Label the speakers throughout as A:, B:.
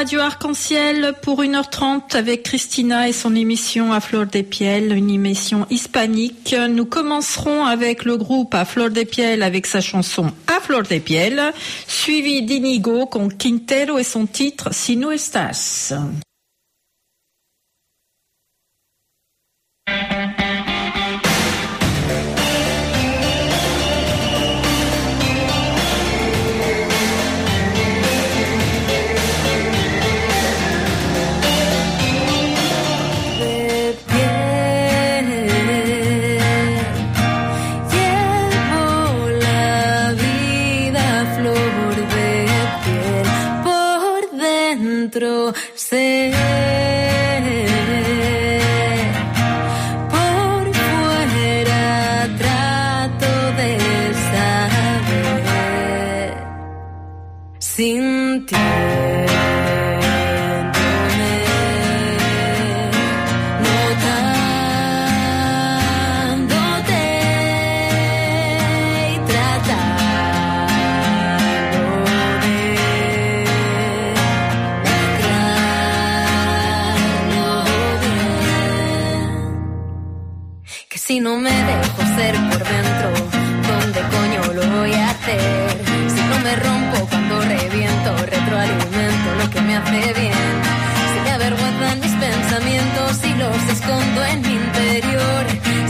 A: Radio Arc-en-Ciel pour 1h30 avec Christina et son émission à Fleur des Piels, une émission hispanique. Nous commencerons avec le groupe à Fleur des Piels avec sa chanson À Fleur des Piels, suivi d'Inigo con Quintero et son titre Si estás.
B: Dentro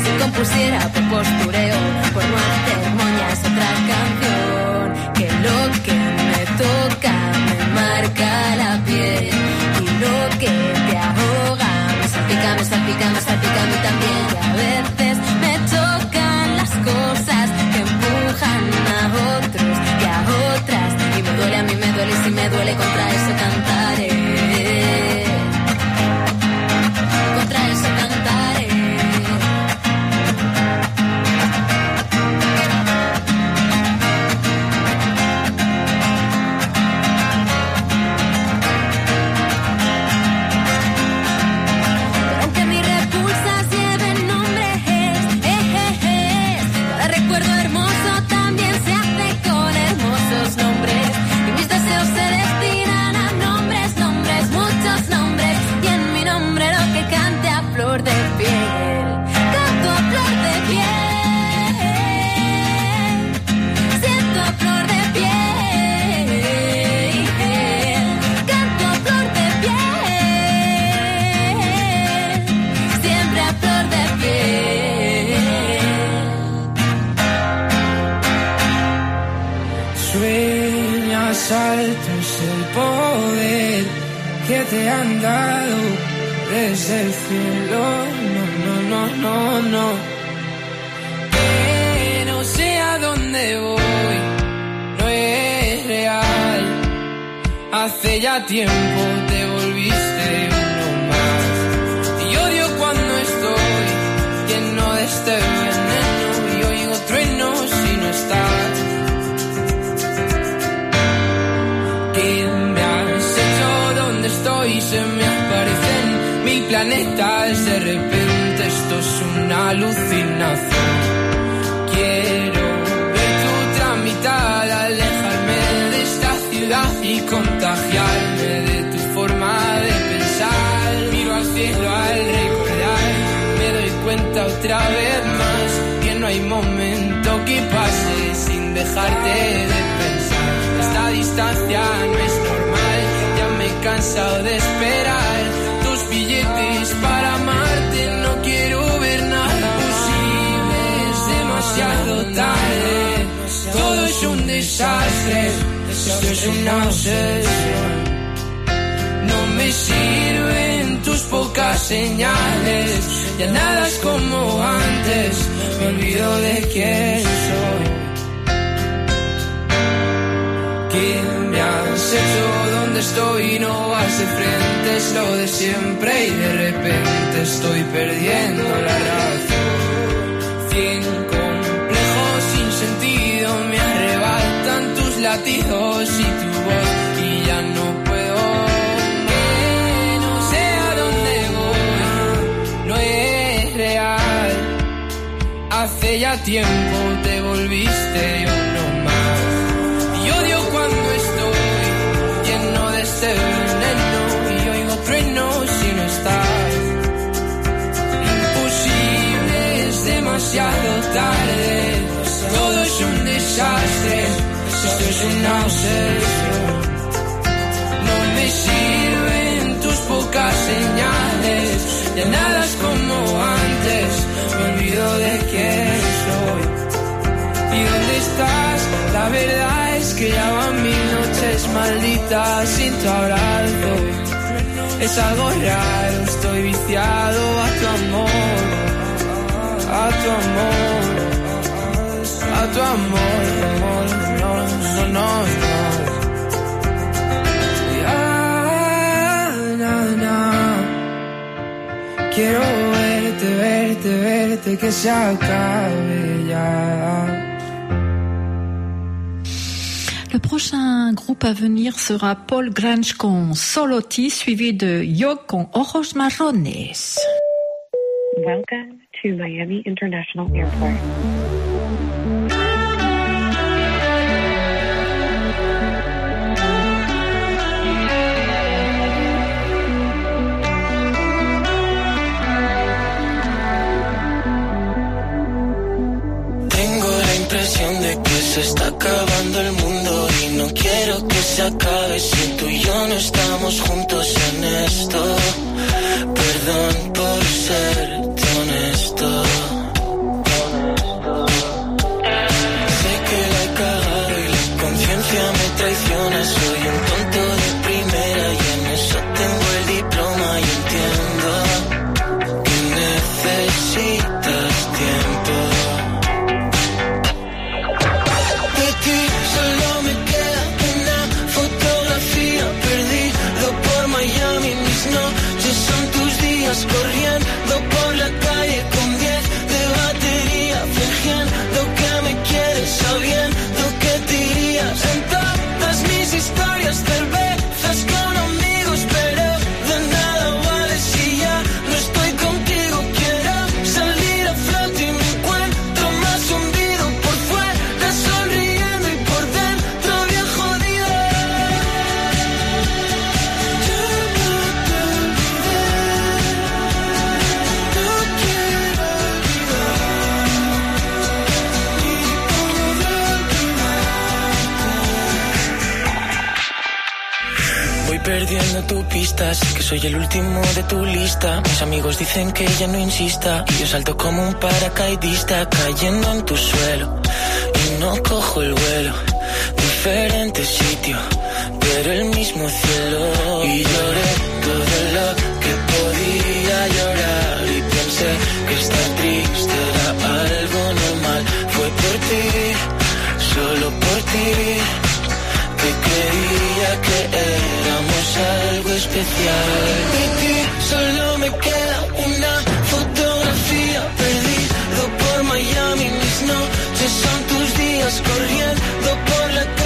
B: Si compusiera por postureo, por no hacer moñas otra canción. Que lo que me toca me marca la piel. Y lo que te ahoga me salpica, me salpica, me salpica a también. Y a veces
C: tiempo te volviste uno más. Y odio cuando estoy lleno de este veneno y oigo truenos si no estás. ¿Qué me has hecho? ¿Dónde estoy? Se me aparecen mil planetas de repente. Esto es una alucinación. Otra vez más que no hay momento que pase sin dejarte de pensar. Esta distancia no es normal, ya me he cansado de esperar tus billetes para amarte. No quiero ver nada posible, es demasiado tarde. Todo es un desastre, esto es una obsesión. No me sirven tus pocas señales, ya nada es como antes, me olvido de quién soy. ¿Qué me has hecho? ¿Dónde estoy? No de frente, es lo de siempre y de repente estoy perdiendo la razón. Cien complejos sin sentido me arrebatan tus latidos y tu ya tiempo te volviste yo más. Y odio cuando estoy lleno de este veneno y oigo trueno si no estás. Imposible, es demasiado tarde. Todo es un desastre, esto es una obsesión. No me sirven tus pocas señales, ya nada es como antes. Me olvido de que ¿Y dónde estás? La verdad es que ya van mil noches malditas sin tu abrazo. Es algo raro, estoy viciado a tu amor, a tu amor, a tu amor, amor, no, no, no. Ya, na. Quiero verte, verte, verte, que se acabe ya.
A: Le prochain groupe à venir sera Paul Grange con Soloti, suivi de Yo con Ojos Marrones.
D: Welcome to Miami International Airport.
E: Tengo la impresión de que se está acabando el mundo se acabe si tú y yo no estamos juntos en esto. Perdón por ser tu pista, sé que soy el último de tu lista. Mis amigos dicen que ya no insista. Y yo salto como un paracaidista cayendo en tu suelo. Y no cojo el vuelo. Diferente sitio, pero el mismo cielo. Y lloré todo lo que podía llorar. Y pensé que estar triste era algo normal. Fue por ti, solo por ti que creía que éramos algo especial. De ti solo me queda una fotografía perdido por Miami. Mis noches son tus días corriendo por la calle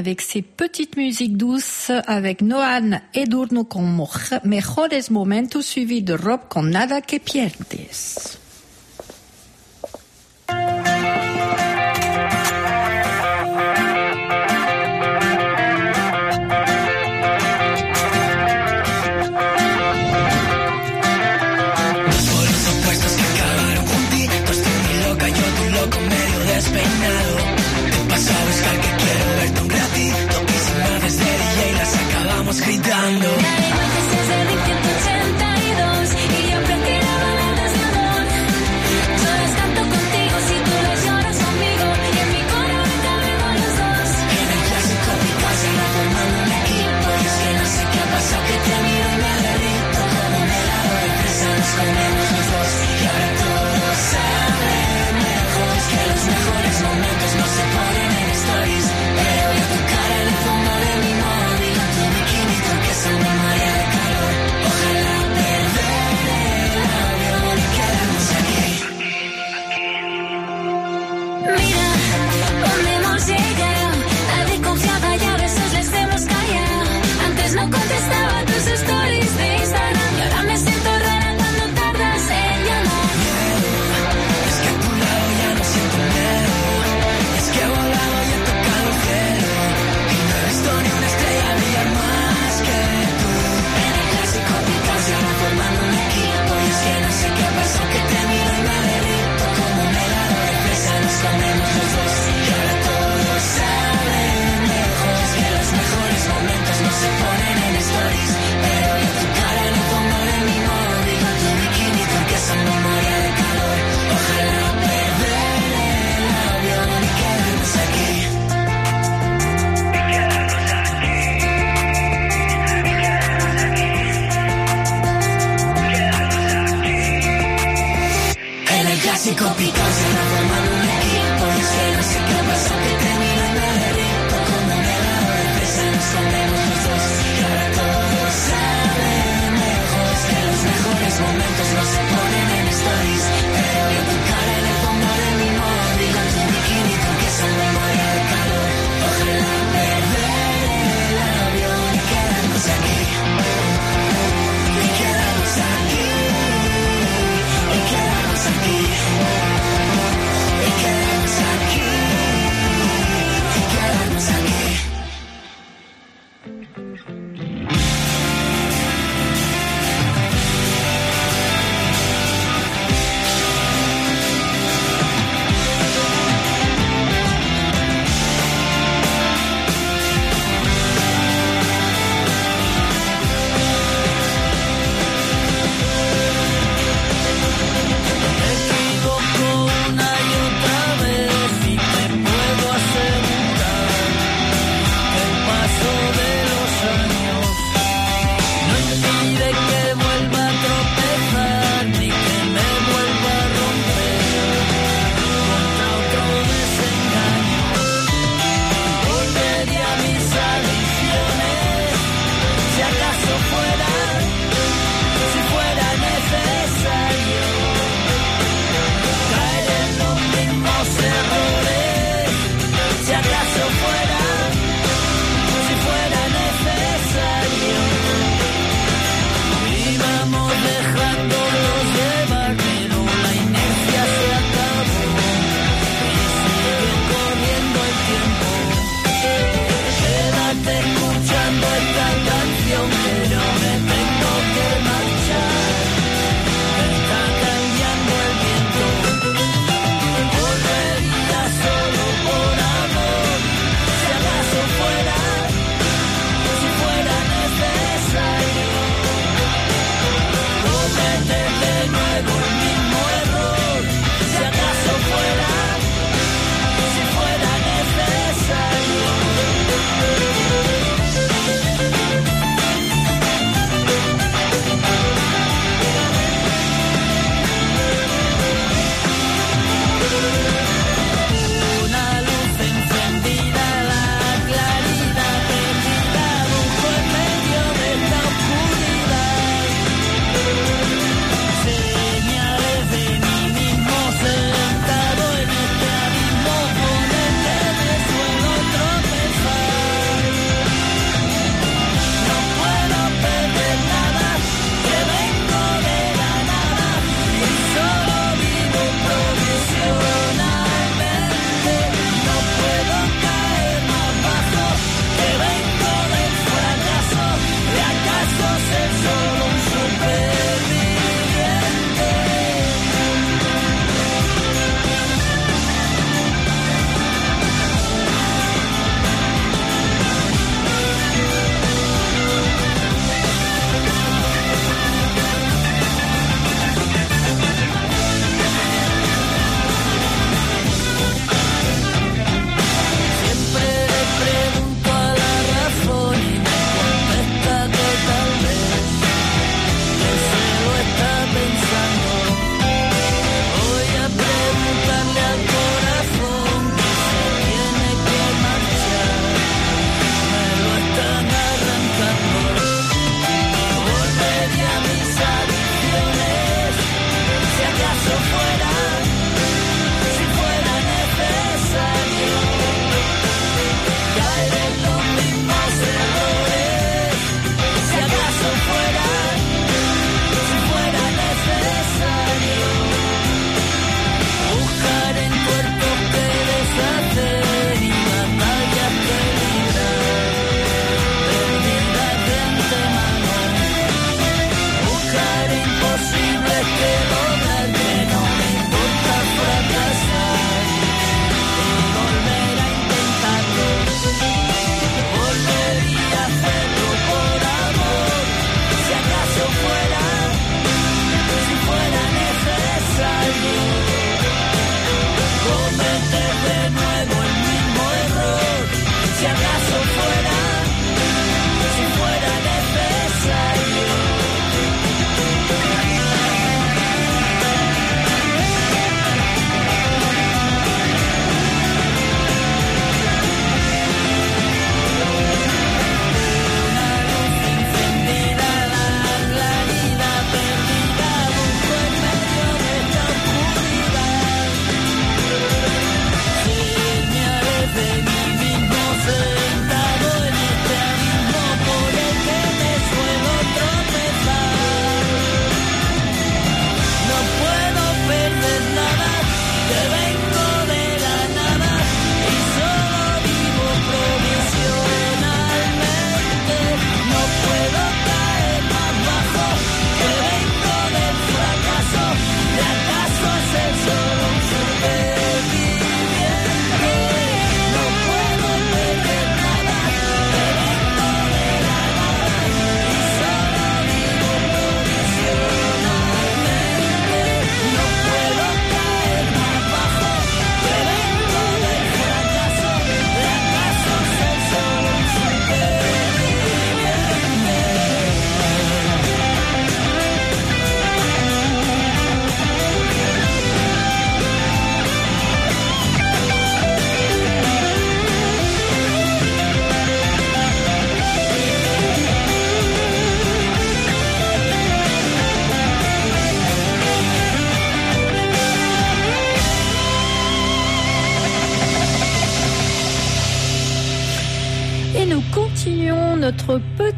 F: avec ses petites musiques douces avec Noan Edurno con Mejores Momentos suivi de Rob con Nada que Pierdes.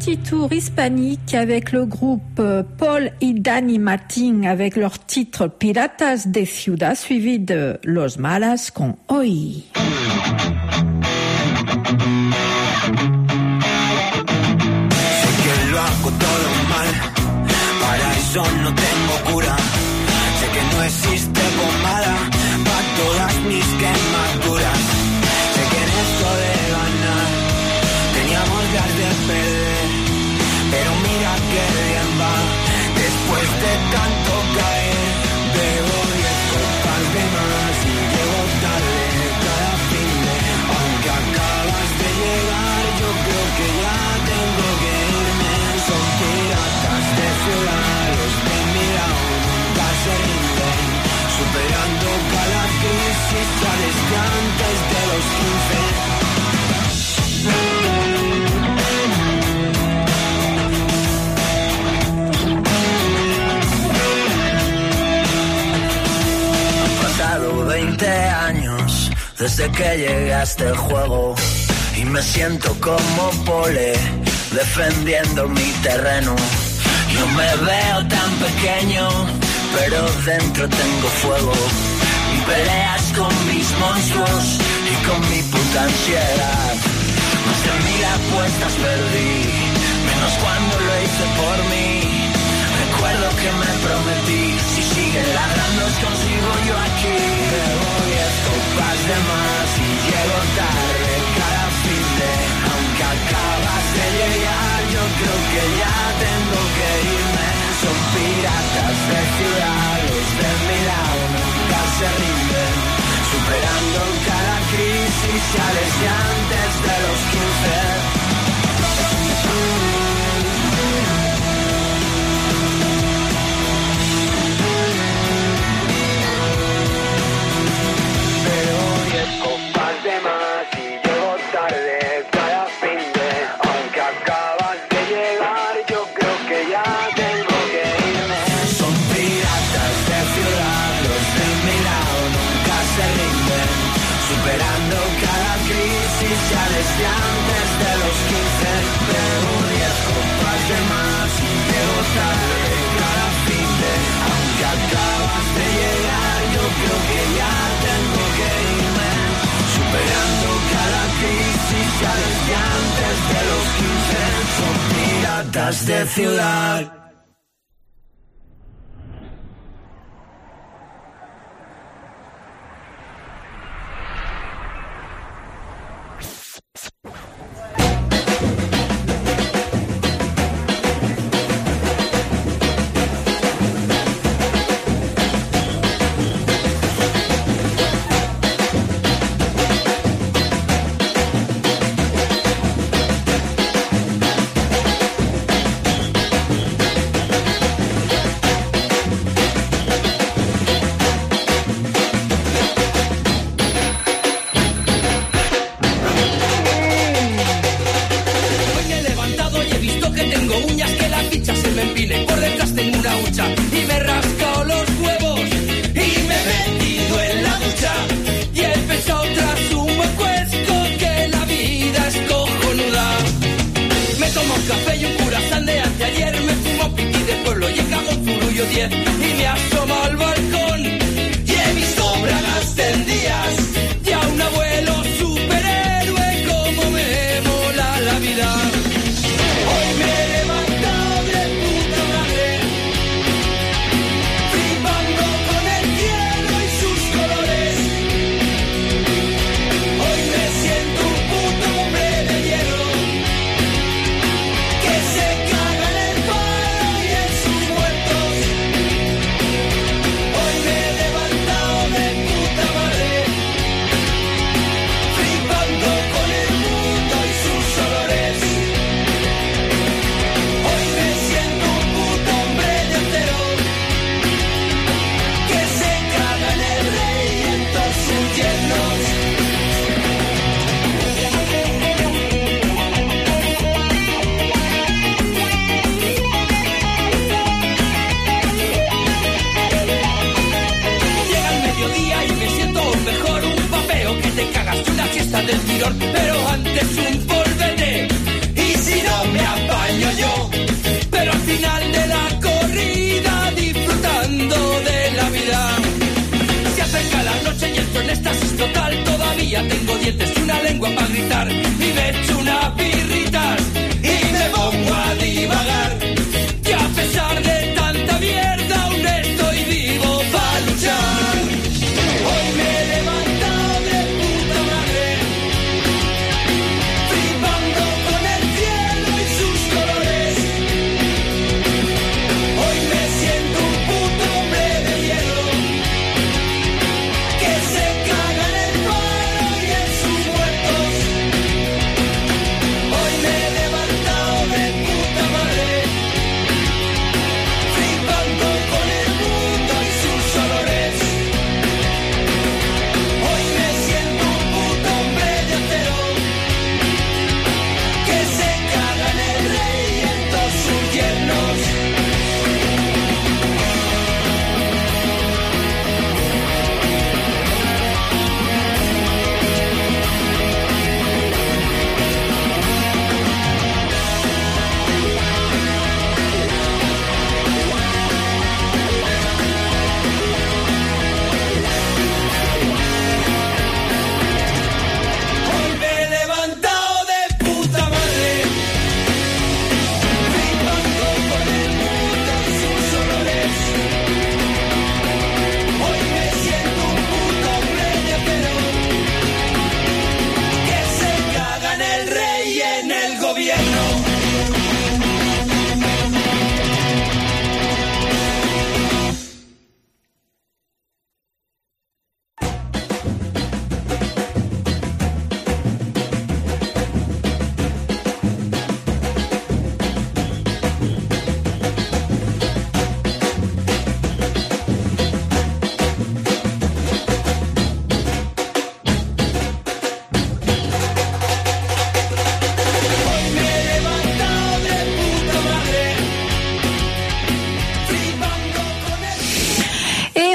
G: Petit tour hispanique avec le groupe Paul y Dani Martin avec leur titre Piratas de Ciudad suivi de Los Malas con Hoy.
C: Desde que llegué a este juego y me siento como pole defendiendo mi terreno. Yo me veo tan pequeño, pero dentro tengo fuego y peleas con mis monstruos y con mi puta ansiedad. Más de mil apuestas perdí, menos cuando lo hice por mí. Recuerdo que me prometí, si siguen ladrando os consigo yo aquí. Bebo diez copas de más y llego tarde cada fin de, aunque acabas de llegar, yo creo que ya tengo que irme. Son piratas de ciudad, los de mi lado nunca se rinden. Superando cada crisis ya desde antes de los 15. Creo que ya tengo que irme Superando cada crisis ya desde antes de los 15 Son piratas de ciudad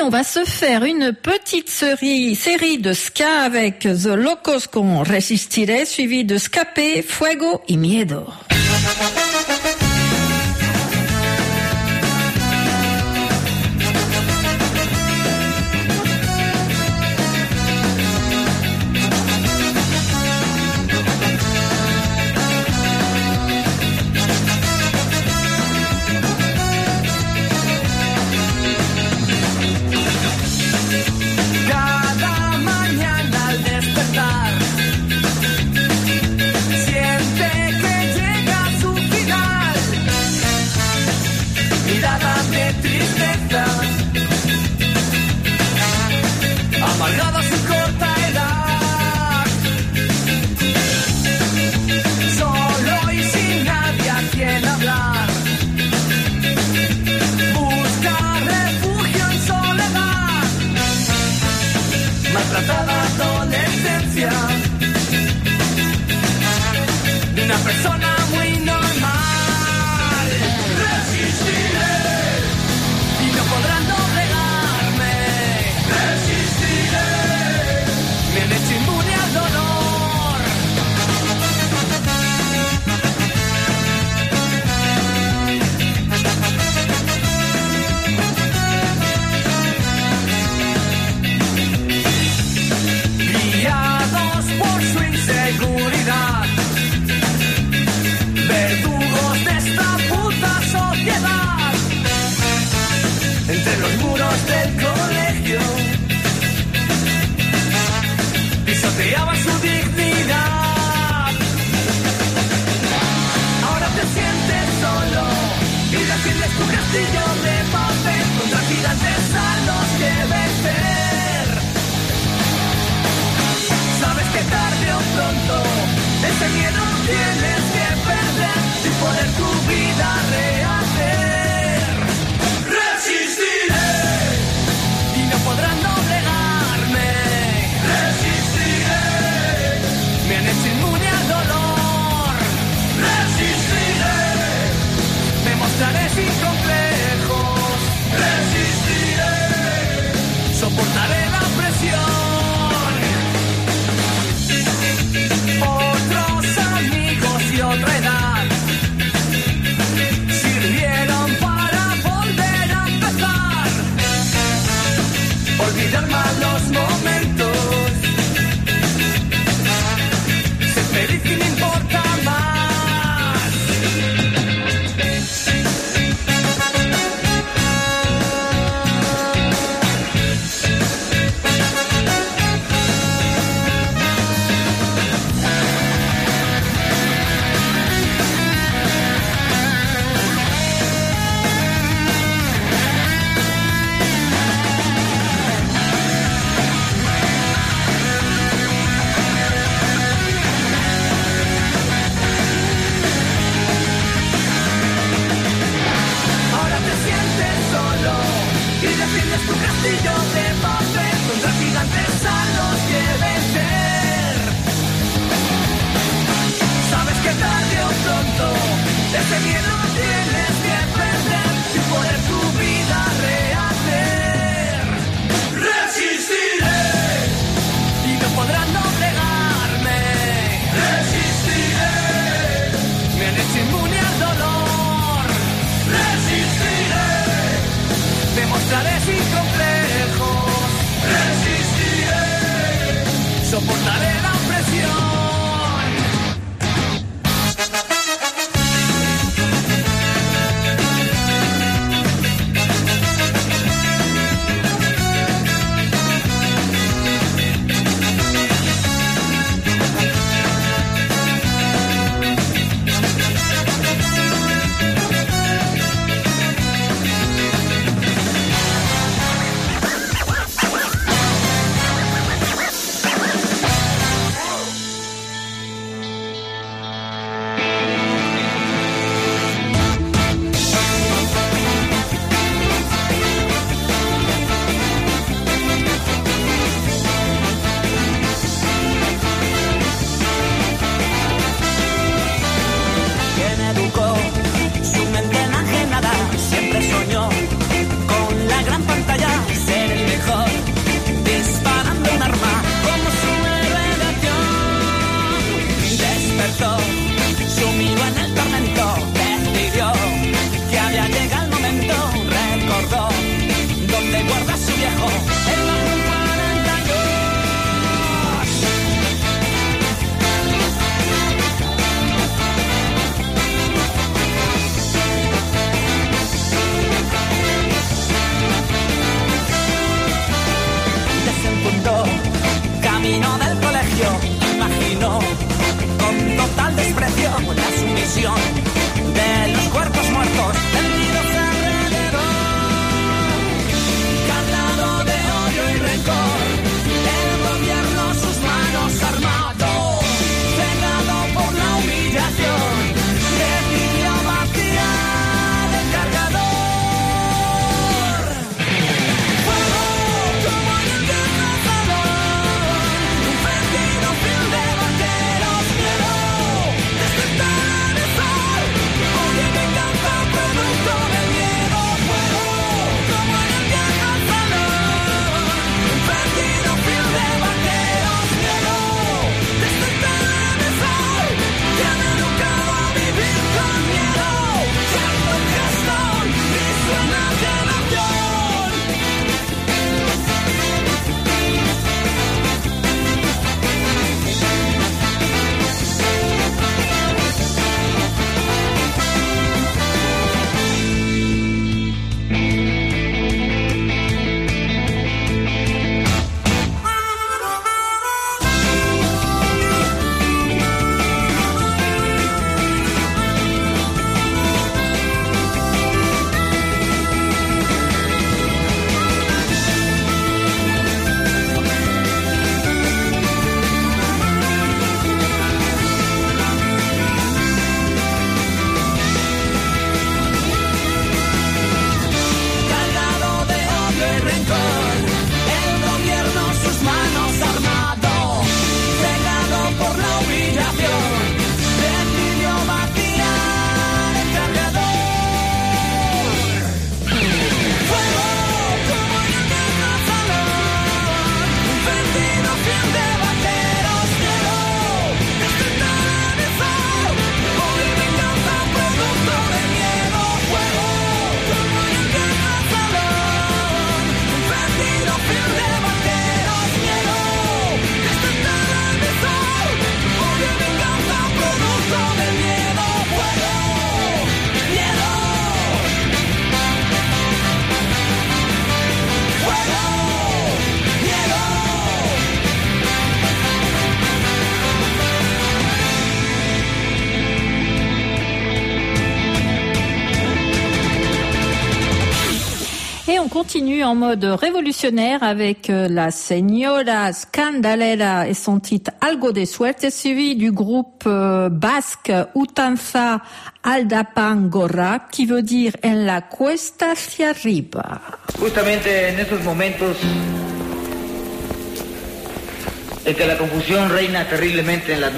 C: on va se faire une petite série, de ska avec The Locos qu'on Resistiré, suivi de Scapé, Fuego y Miedo.
H: malos momentos.
A: En mode révolutionnaire avec euh, la Señora Scandalera et son titre Algo de Suerte, suivi du groupe euh, basque Utanza Aldapangorra, qui veut dire en la cuesta hacia arriba.
I: Justamente en esos momentos en que la confusión reina terriblemente en la.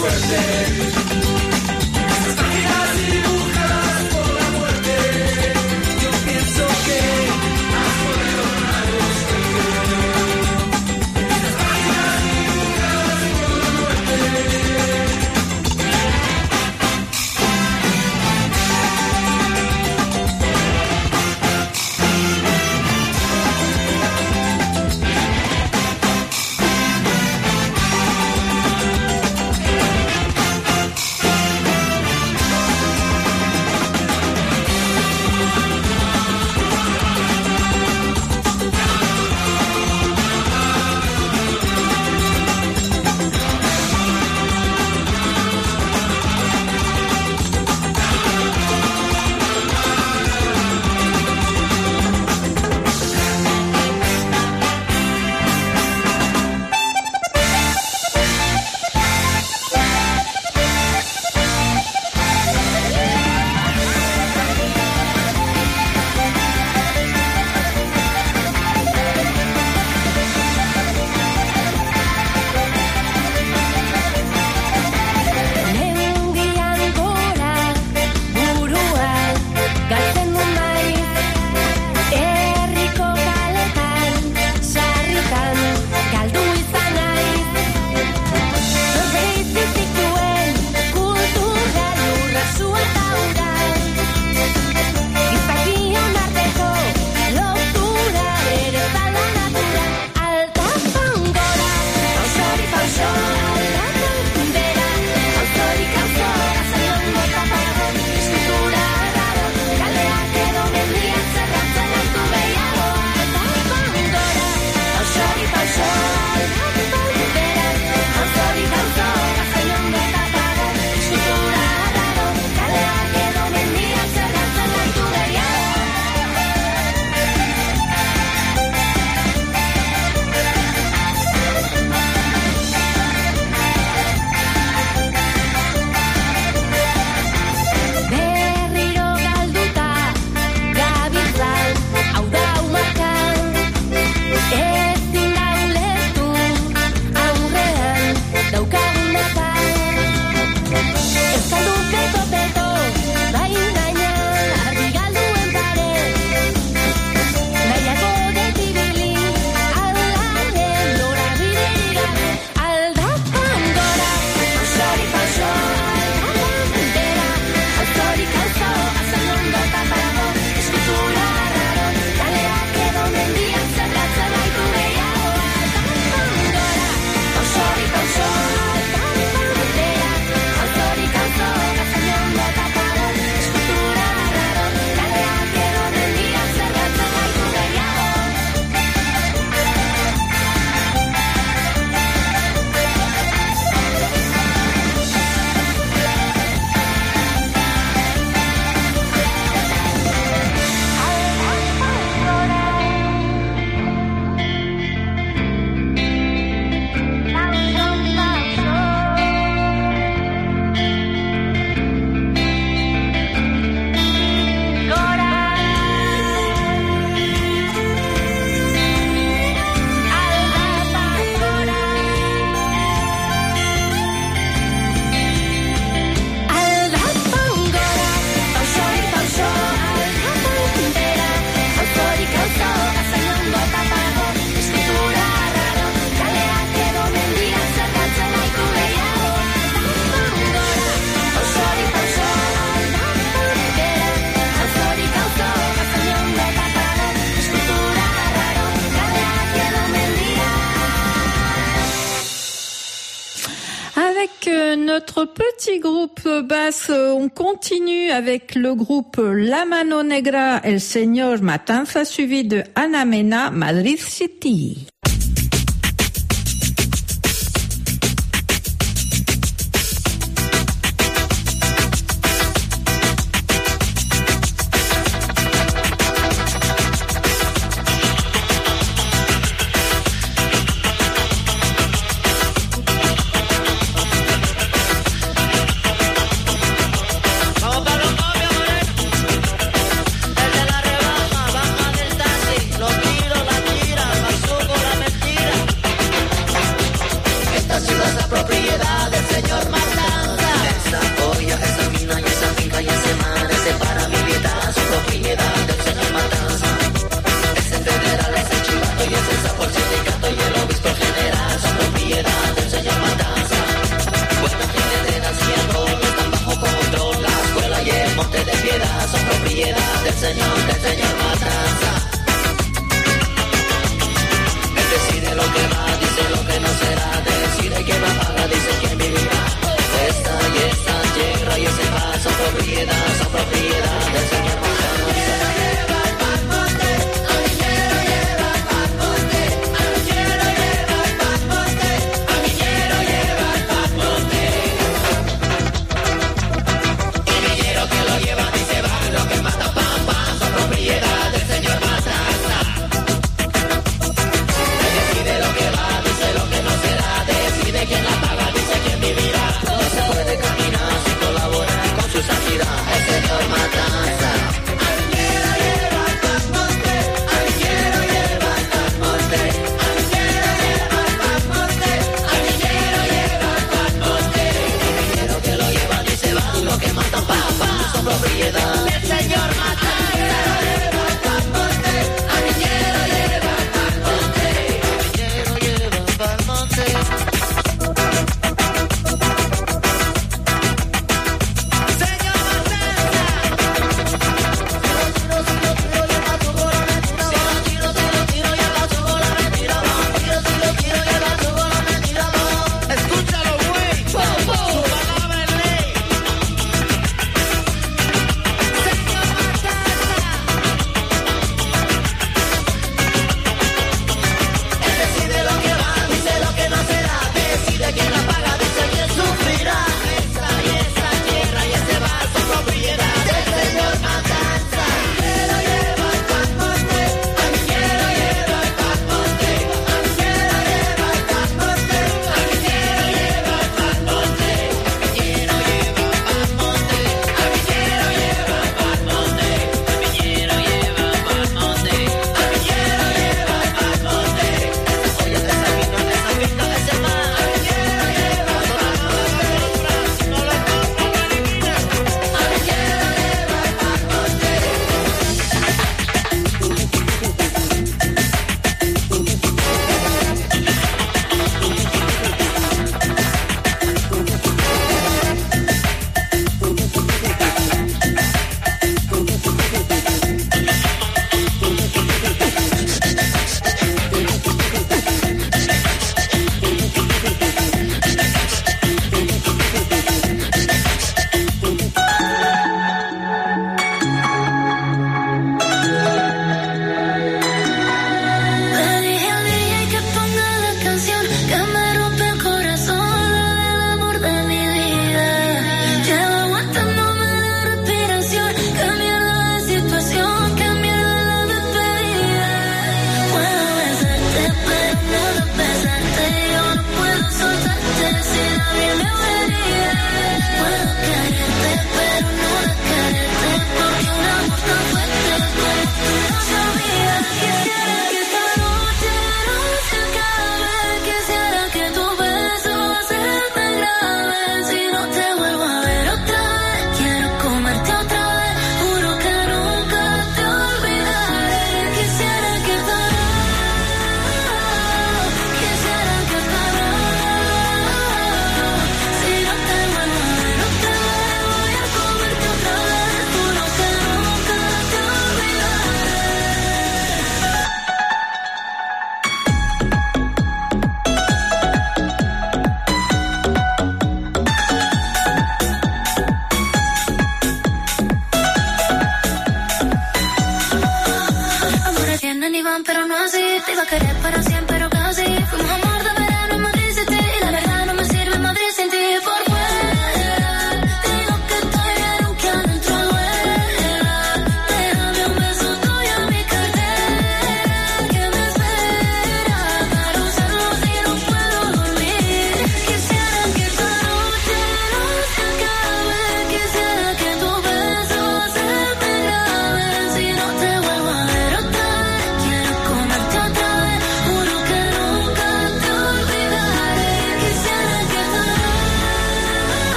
A: worth it. continue avec le groupe La Mano Negra, El Señor Matanza, suivi de
J: Ana Mena, Madrid City.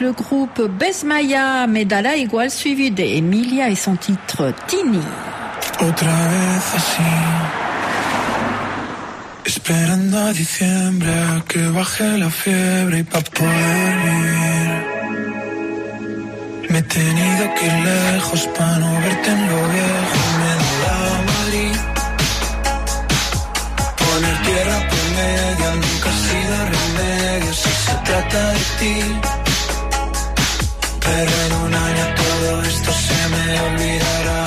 A: Le groupe Besmaya Medala igual suivi de Emilia et son titre Tini.
G: Otra vez así. Esperando a diciembre que baje la fiebre y pa' poder vivir. Me he tenido que ir lejos pa' no verte en lo viejo. Me da Madrid. Poner tierra por medio nunca ha sido remedio si se trata de ti. Pero en un año todo esto se me olvidará.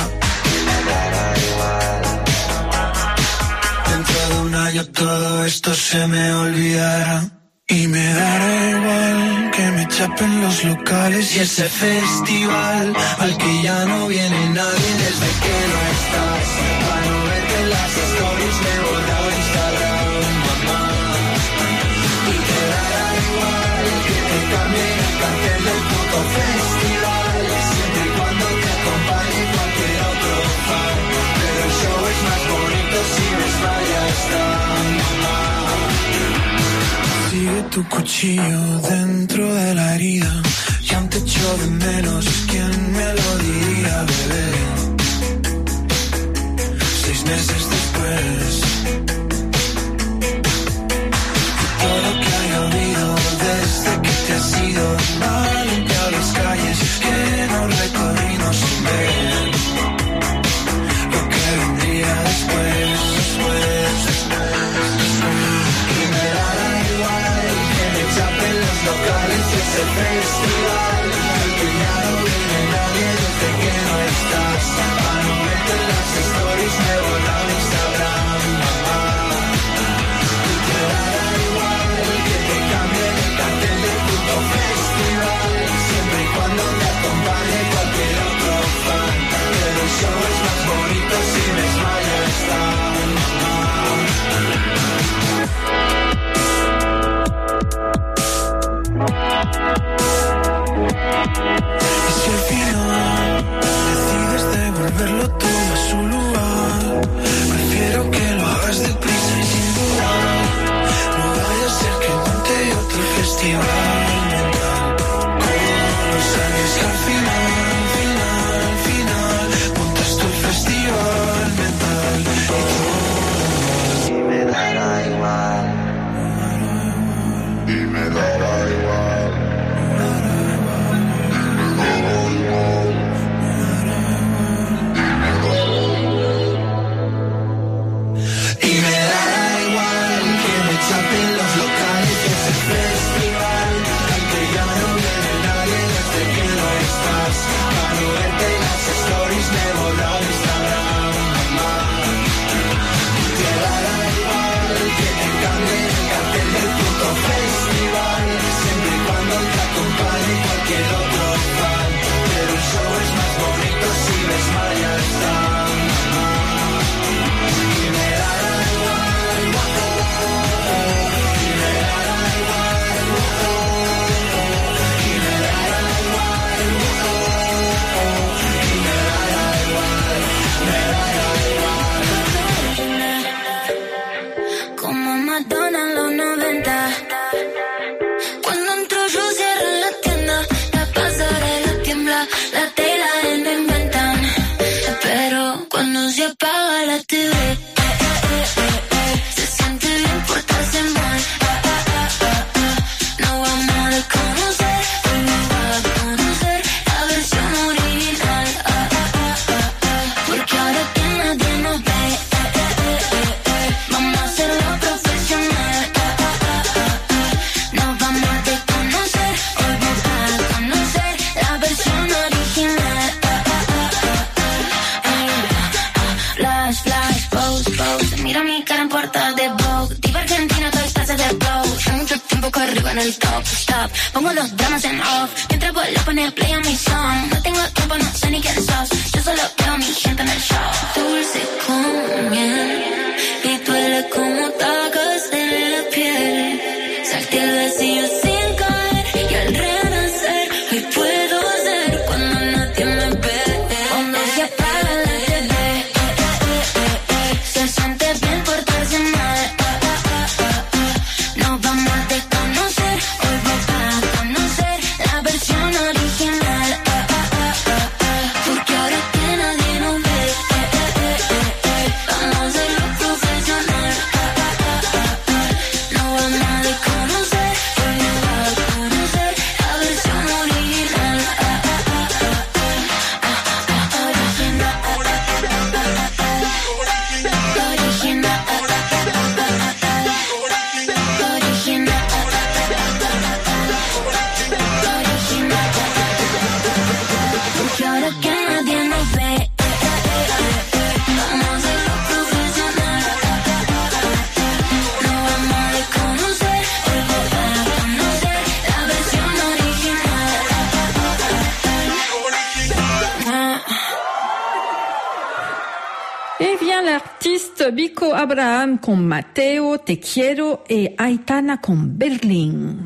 G: Dentro de un año todo esto se me olvidará. Y me dará igual que me chapen los locales y ese festival al que ya no viene nadie desde que no estás. Para no verte las stories me he borrado Instagram, mamá. Y te dará igual que te cambie Siempre y cuando te acompañe cualquier otro fan. Pero el show es más bonito si está, mamá. Sigue tu cuchillo dentro de la herida. Ya te echo de menos. ¿Quién me lo diría, bebé? Seis meses después. Todo que haya habido desde que te has ido. Ha man. Devolverlo todo a su lugar, prefiero que lo hagas deprisa y sin dudar. No vaya a ser que monte otro festival mental. Con los años que al final, final, final, montas tu festival mental. Y todo. Y me dará igual. Y me dará igual
J: con Mateo, Te Quiero et Aitana con Berlin.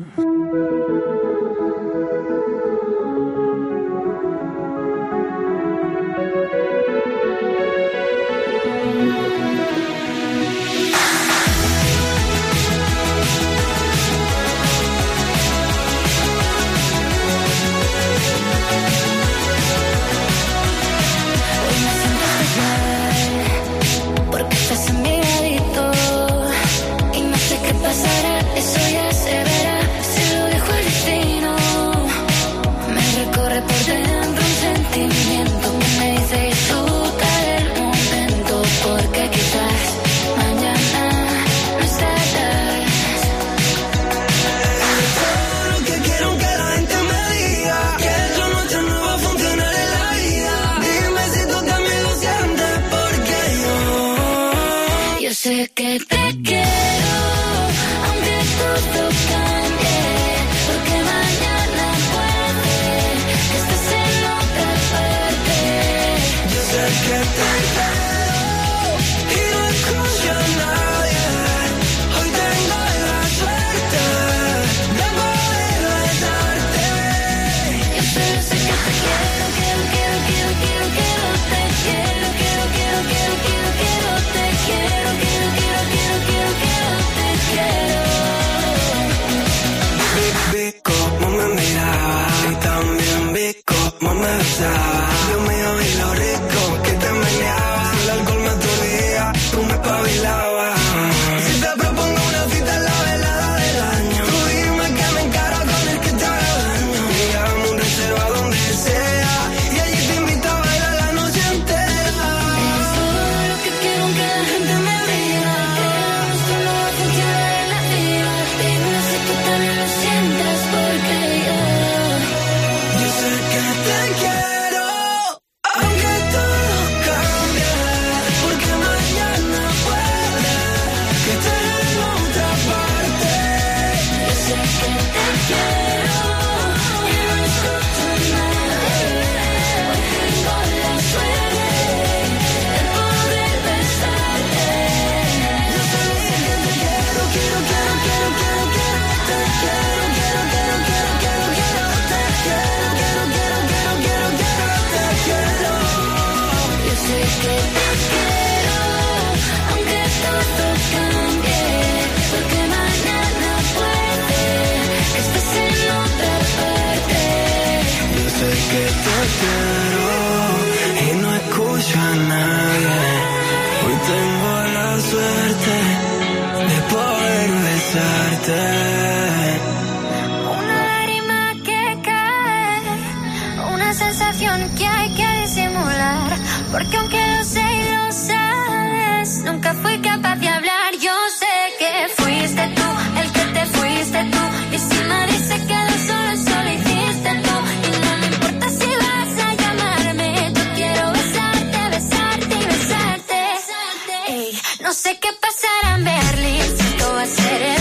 K: No sé qué pasará
L: en Berlín, si
K: todo va a
J: ser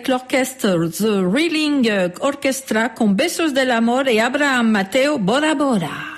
M: avec l'orchestre The Reeling Orchestra con Besos del Amor et Abraham Mateo Bora Bora.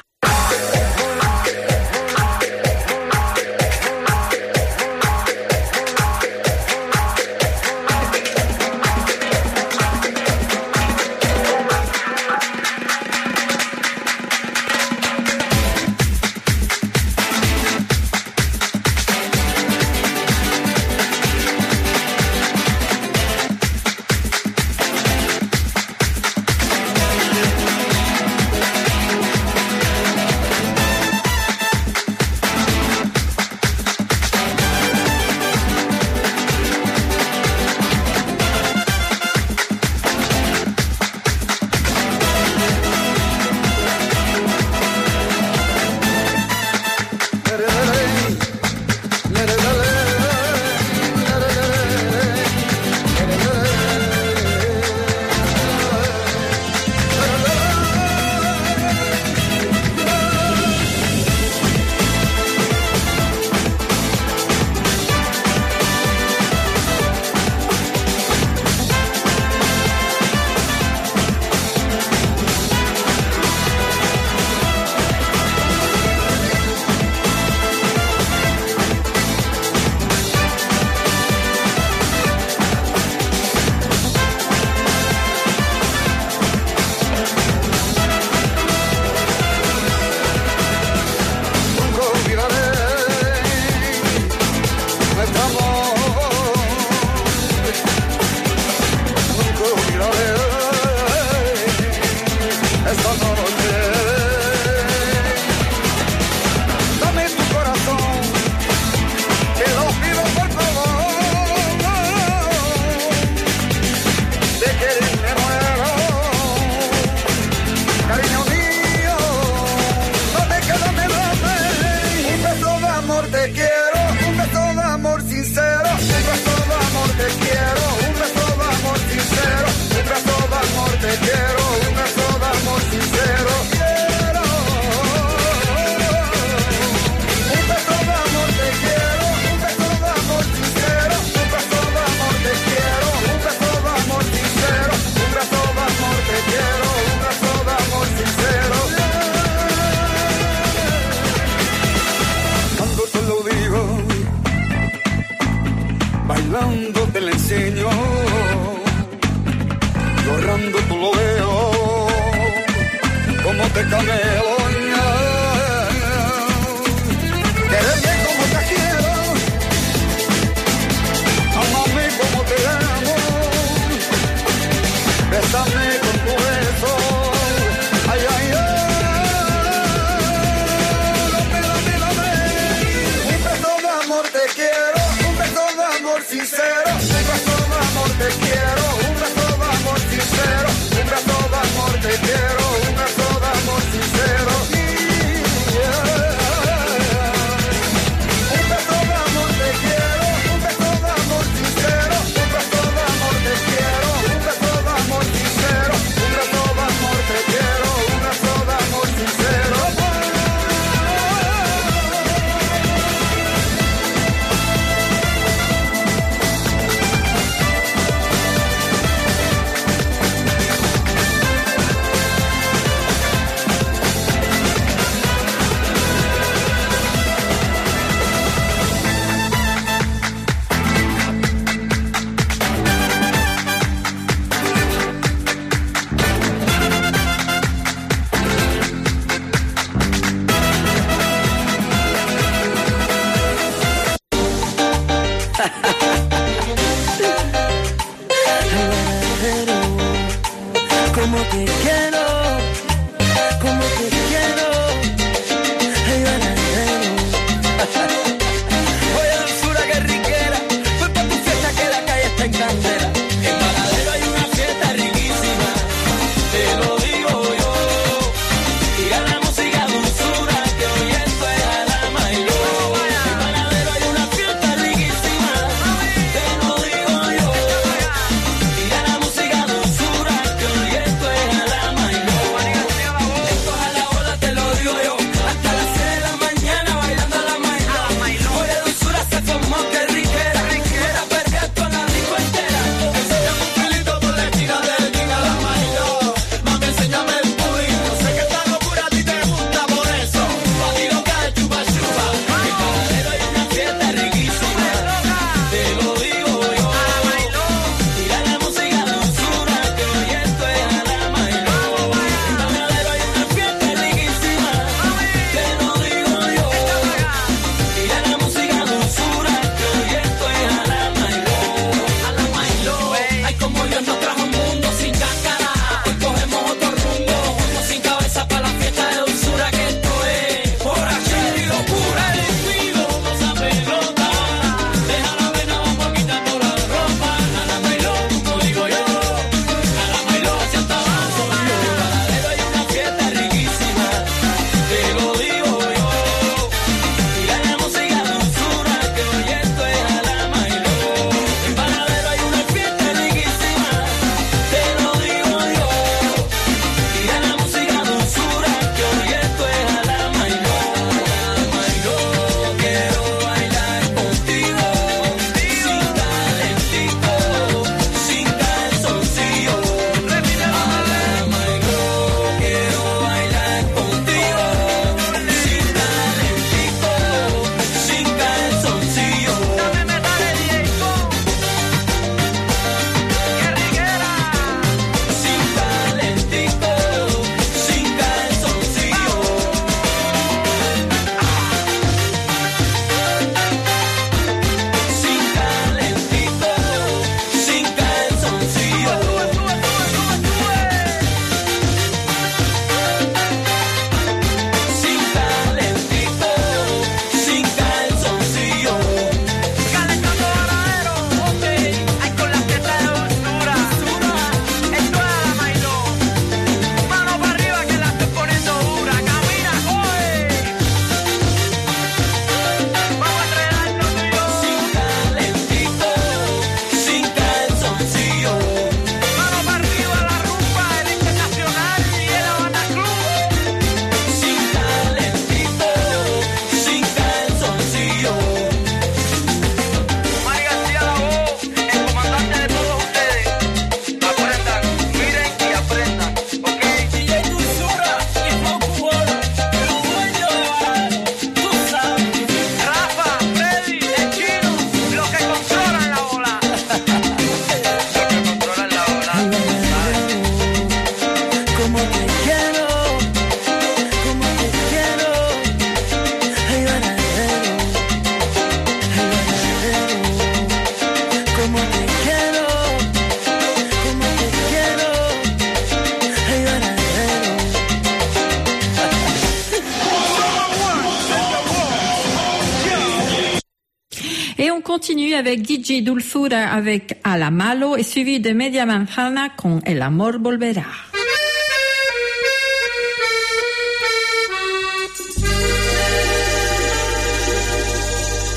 A: Luigi Dulzura avec A la Malo et suivi de Media Manzana con El amor volverá.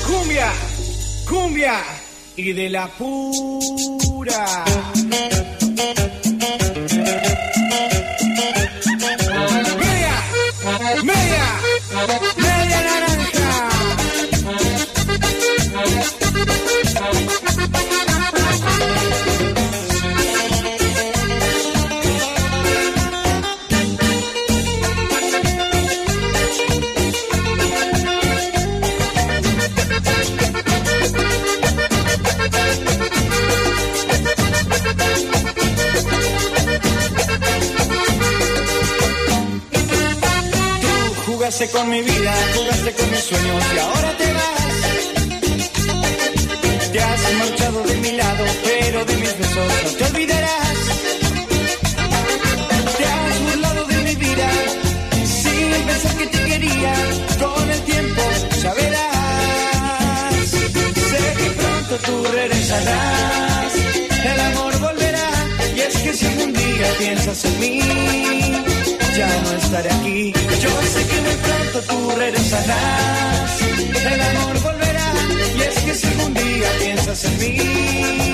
G: Cumbia, cumbia y de la pura.
N: to me.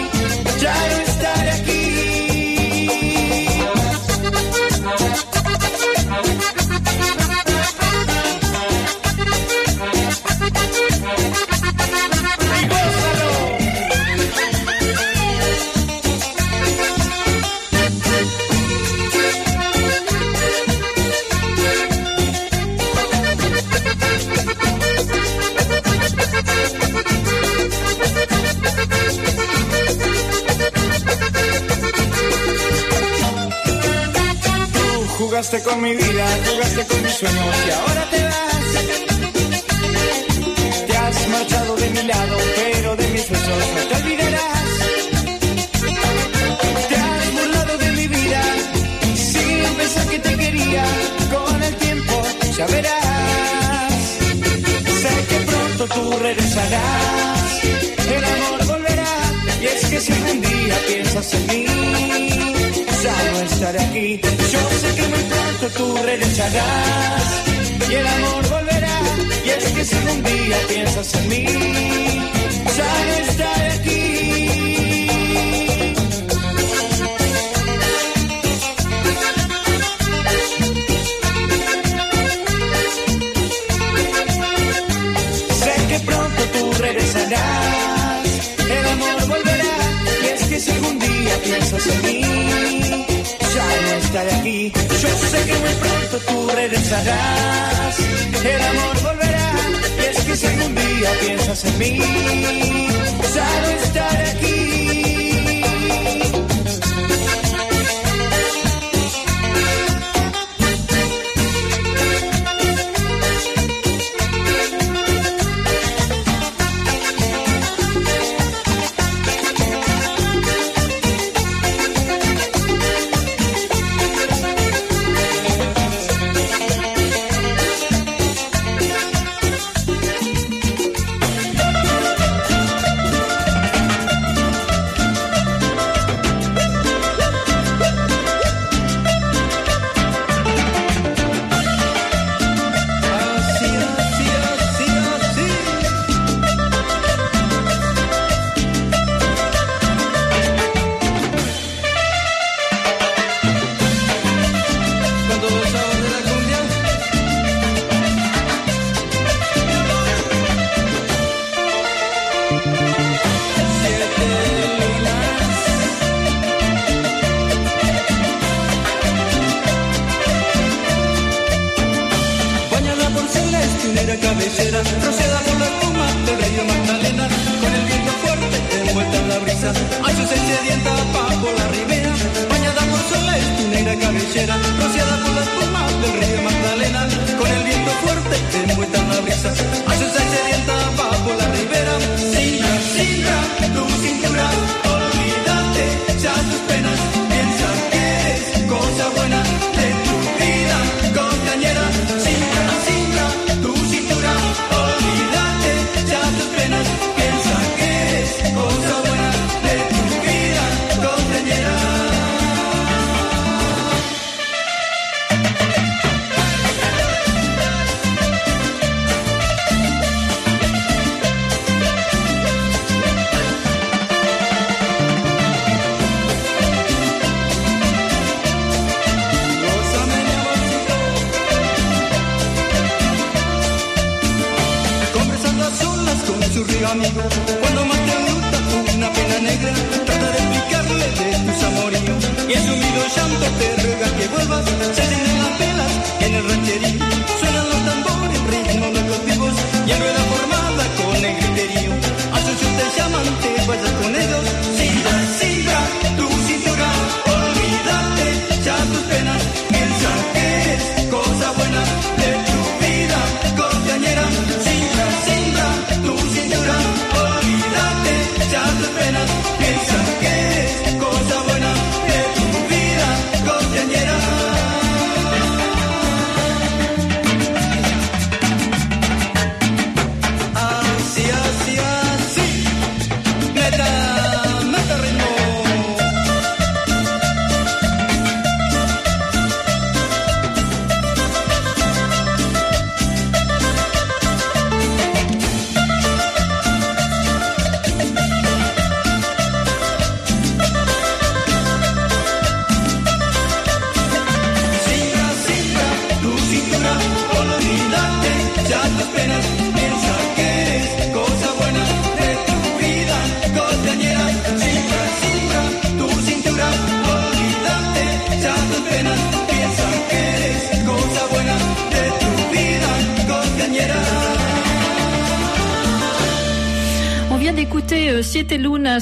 N: tibia cabellera rociada por la espuma del río Magdalena, con el viento fuerte envuelta en la brisa, hay su sedienta bajo la ribera, bañada por soles tu
O: negra
N: cabellera rociada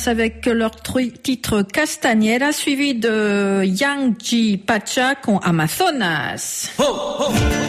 N: avec leur titre Castañera, suivi de Yang Ji Pacha con Amazonas.
P: Oh, oh.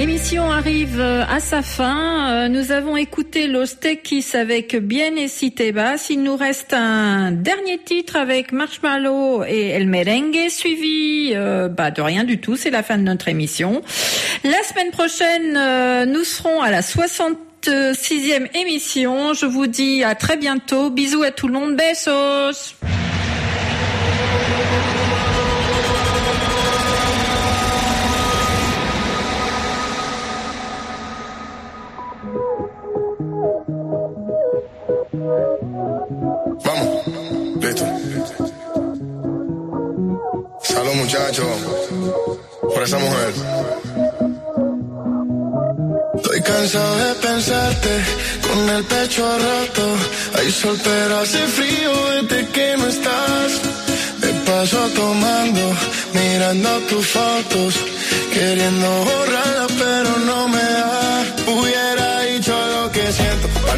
A: L'émission arrive euh, à sa fin. Euh, Nous avons écouté Los Tequis avec Bien et Te Vas. Il nous reste un dernier titre avec Marshmallow et El Merengue, suivi euh, bah, de rien du tout. C'est la fin de notre émission. La semaine prochaine, nous serons à la 66e émission. Je vous dis à très bientôt. Bisous à tout le monde. Besos.
Q: Vamos, listo. Salud muchachos, por esa mujer.
R: Estoy cansado de pensarte con el pecho roto. Hay sol pero hace frío desde que no estás. Me paso tomando, mirando tus fotos, queriendo borrarlas pero no me da.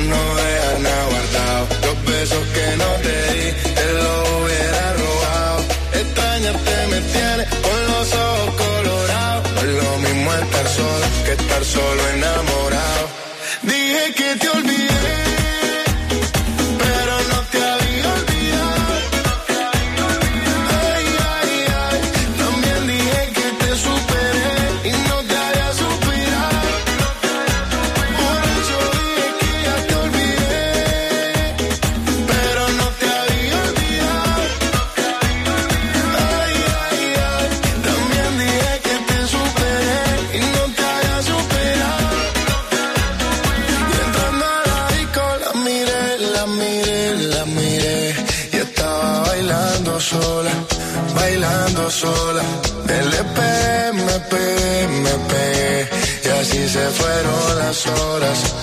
R: No dejar nada guardado. Los besos que no te di, te los hubiera robado. Extrañarte me tiene con los ojos colorados. No es lo mismo estar solo que estar solo enamorado. Dije que te olvidé, las horas,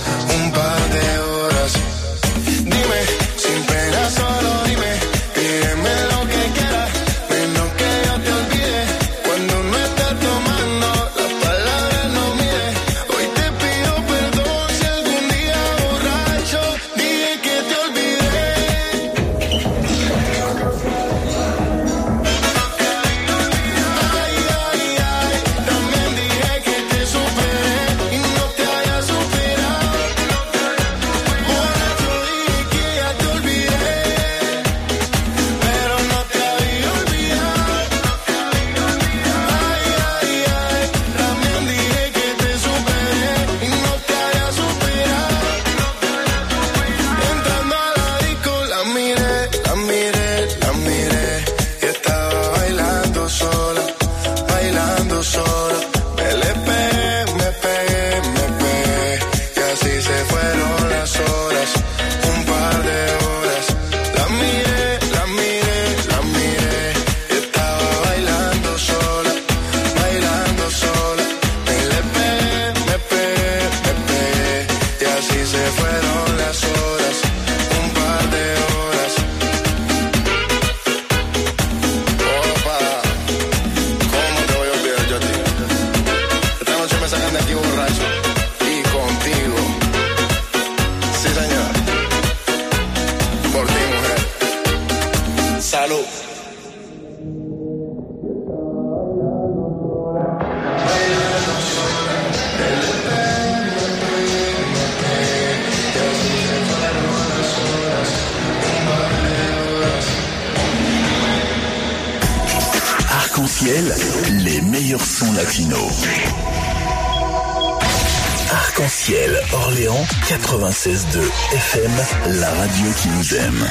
S: 96.2 FM, la radio aime.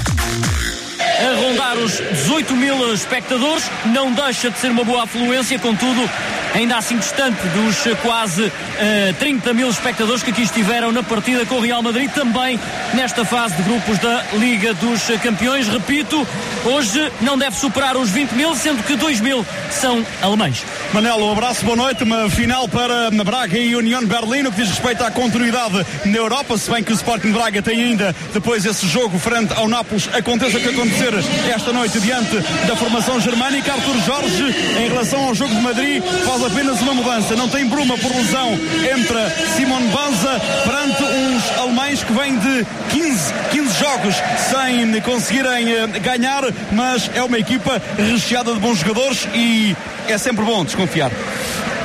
T: a rondar os 18 mil espectadores. Não deixa de ser uma boa afluência, contudo, ainda assim distante dos quase eh, 30 mil espectadores que aqui estiveram na partida com o Real Madrid, também nesta fase de grupos da Liga dos Campeões. Repito, hoje não deve superar os 20 mil, sendo que 2 mil são alemães.
U: Manelo, um abraço, boa noite. Uma final para Braga e União Berlim, no que diz respeito à continuidade na Europa, se bem que o Sporting Braga tem ainda depois esse jogo frente ao Nápoles, aconteça o que acontecer esta noite diante da formação germânica. Arthur Jorge, em relação ao jogo de Madrid, faz apenas uma mudança. Não tem Bruma por lesão, entra Simon Banza perante uns alemães que vêm de 15, 15 jogos sem conseguirem eh, ganhar, mas é uma equipa recheada de bons jogadores e é sempre bom desconfiar.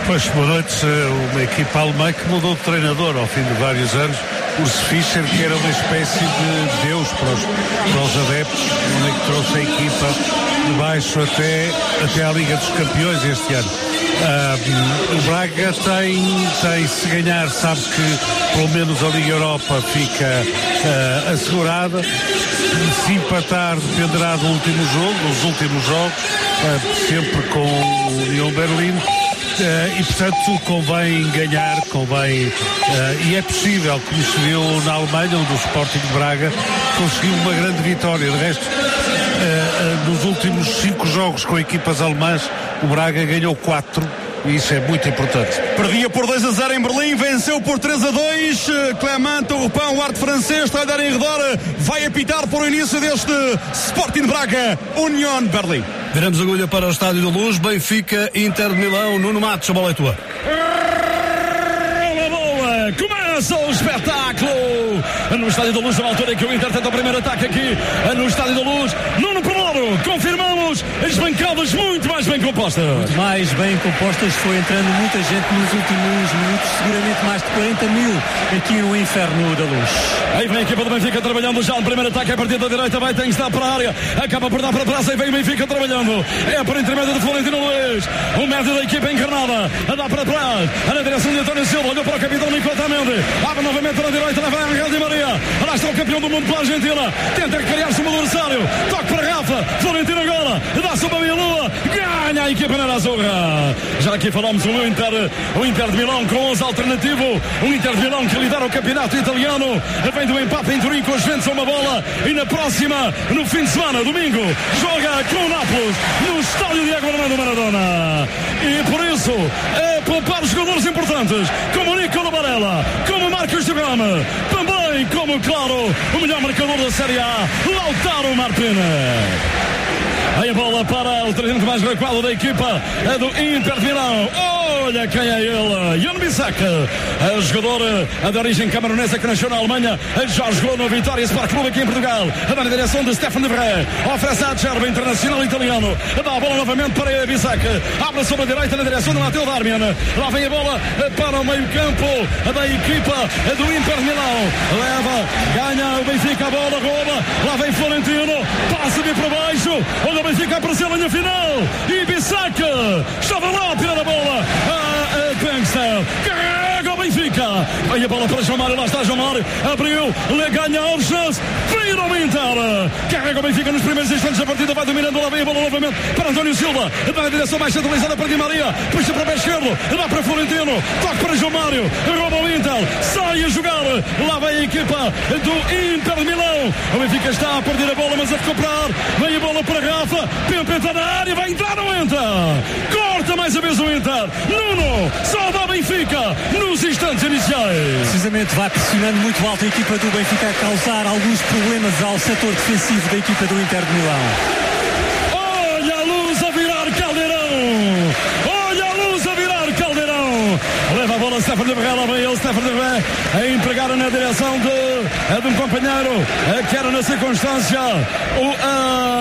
V: Pois, boa noite. Eh, Uma equipa alemã que mudou de treinador ao fim de vários anos. Urs Fischer, que era uma espécie de Deus para os, para os adeptos, onde é que trouxe a equipa de baixo até, até à Liga dos Campeões este ano. Ah, o Braga tem, tem, se ganhar, sabe que pelo menos a Liga Europa fica ah, assegurada. Se empatar, dependerá do último jogo, dos últimos jogos, sempre com o União Berlim. Eh, e portanto convém ganhar, convém eh, e é possível, como se viu na Alemanha, onde o Sporting de Braga conseguiu uma grande vitória. De resto, eh, nos últimos cinco jogos com equipas alemãs, o Braga ganhou quatro e isso é muito importante.
U: Perdia por 2 a 0 em Berlim, venceu por 3 a 2. Clement, o arte francês, está a dar em redor, vai apitar por o início deste Sporting de Braga, União Berlim.
W: Viramos agulha para o Estádio da Luz, Benfica, Inter de Milão, Nuno Matos, a bola é tua.
U: Bola, bola, começa o espetáculo no Estádio da Luz, na altura em que o Inter tenta o primeiro ataque aqui no Estádio da Luz. Nuno Pelado, confirmamos as bancadas muito mais bem compostas.
X: Muito mais bem compostas, foi entrando muita gente nos últimos minutos, seguramente mais de 40 mil aqui no Inferno da Luz.
U: Aí vem a equipa do Benfica trabalhando já no primeiro ataque a partir da direita, vai tem que estar para a área, acaba por dar para trás, aí vem o Benfica trabalhando, é por intermédio do Florentino Luiz, o médio da equipa encarnada, a dar para trás, na direção de António Silva, olhou para o capitão Nicola Tamendi, abre novamente na direita, lá vai Angel Di Maria, lá está o campeão do mundo pela Argentina, tenta criar-se um adversário, toque para Rafa, Florentino agora, meia lua, ganha a equipa na Azurra. Já aqui falamos o Inter, o Inter de Milão com 11 alternativo, o Inter de Milão que lidera o campeonato italiano, vem do empate em Turim com os Juventus a uma bola e na próxima, no fim de semana, domingo, joga com o Nápoles no estádio Diego Armando Maradona. E por isso, é poupar jogadores importantes, como Nicola Varela, como Marcos Thuram, também como, claro, o melhor marcador da Série A, Lautaro Martínez. Aí a bola para o treinamento mais recuado da equipa é do Inter de Milão. Olha quem é ele, Jan Bissak, é jogador é de origem camaronesa que nasceu na Alemanha, já jogou no Vitória Sport Clube aqui em Portugal, na direção de Stefan de Vré, oferece a Gerba Internacional Italiano, dá a bola novamente para Bissak, abre sobre a direita na direção de Matteo Darmian, lá vem a bola para o meio campo da equipa do Inter de Milão, leva, ganha o Benfica a bola, rouba, lá vem Florentino, passa de para baixo, olha o Benfica apareceu na final, e Bissak estava lá a tirar a bola, a carrega o Benfica, vem a bola para João Mário, lá está João Mário, abriu, le ganha a chance, vira o Inter, carrega o Benfica nos primeiros instantes da partida, vai dominando, lá vem a bola novamente para António Silva, na direção mais centralizada para Di Maria, puxa para o pé esquerdo, dá para Florentino, toque para João Mário, rouba o Inter, sai a jogar, lá vem a equipa do Inter de Milão, o Benfica está a perder a bola, mas a recuperar, vem a bola para Rafa, Pepe entra na área, vai entrar no Inter, corta mais a vez o Inter, Nuno, salva a Benfica, nos instantes iniciais.
X: Precisamente vai pressionando muito alto a equipa do Benfica a causar alguns problemas ao setor defensivo da equipa do Inter de Milão.
U: Olha a luz a virar Caldeirão! Olha a luz a virar Caldeirão! Leva a bola Stefan de Berrela, vem ele, Stefan de Berrela, a entregar na direção de, de um companheiro, que era na circunstância o. Uh,